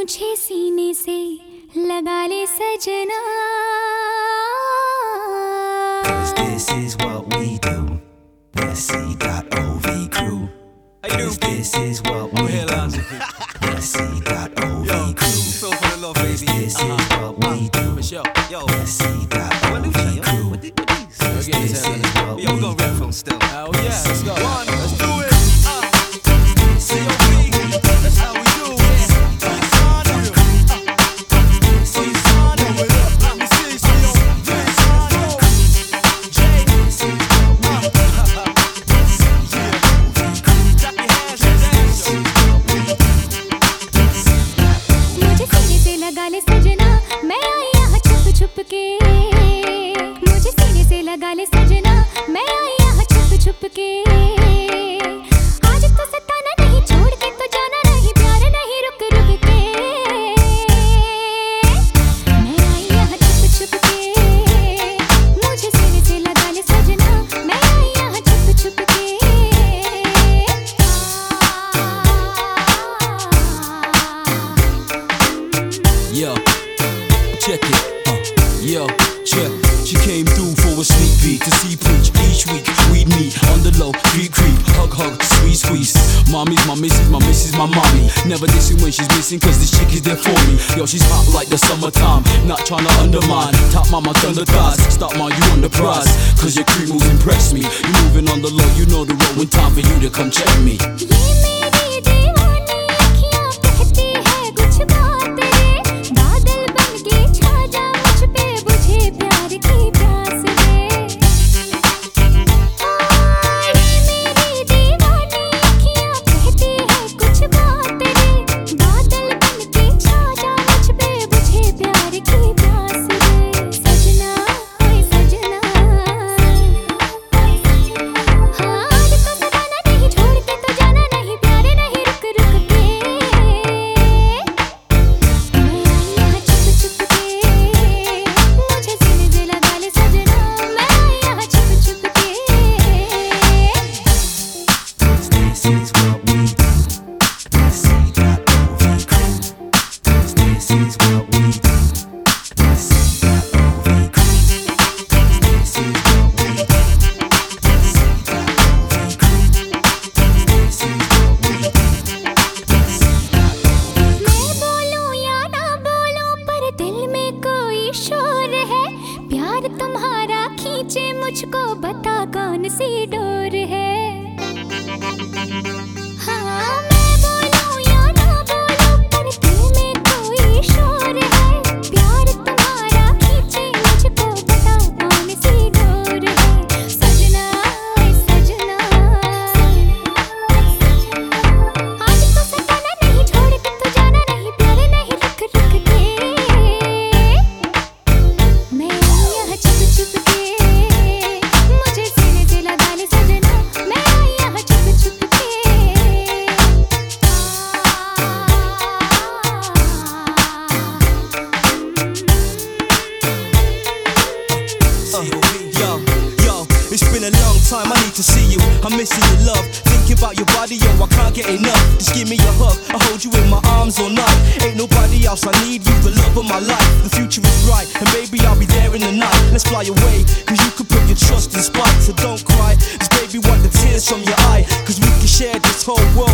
मुझे सीने से लगा ले सजना Cause this is what we do. The C.O.V. crew. Cause this is what we here, do. Lonzo. The C.O.V. Yo, crew. feel for the love, baby. This is what we do. Michelle, yo. She came through for a sneak peek to see preach each week. We'd meet on the low, creep creep, hug hug, squeeze squeeze. Mommy's my missus, my missus my mommy. Never dissing when she's missing, cause this chick is there for me. Yo, she's hot like the summertime, not trying to undermine. Top mama thunder thighs, stop my you on the prize. Cause your creep moves impress me. You moving on the low, you know the road when time for you to come check me. मुझको बता कौन सी डो time. I need to see you. I'm missing your love. Thinking about your body, yo, I can't get enough. Just give me a hug. I hold you in my arms all night. Ain't nobody else. I need you, the love of my life. The future is bright, and baby, I'll be there in the night. Let's fly away, cause you could put your trust in spite. So don't cry, just baby, wipe the tears from your eye. Cause we can share this whole world,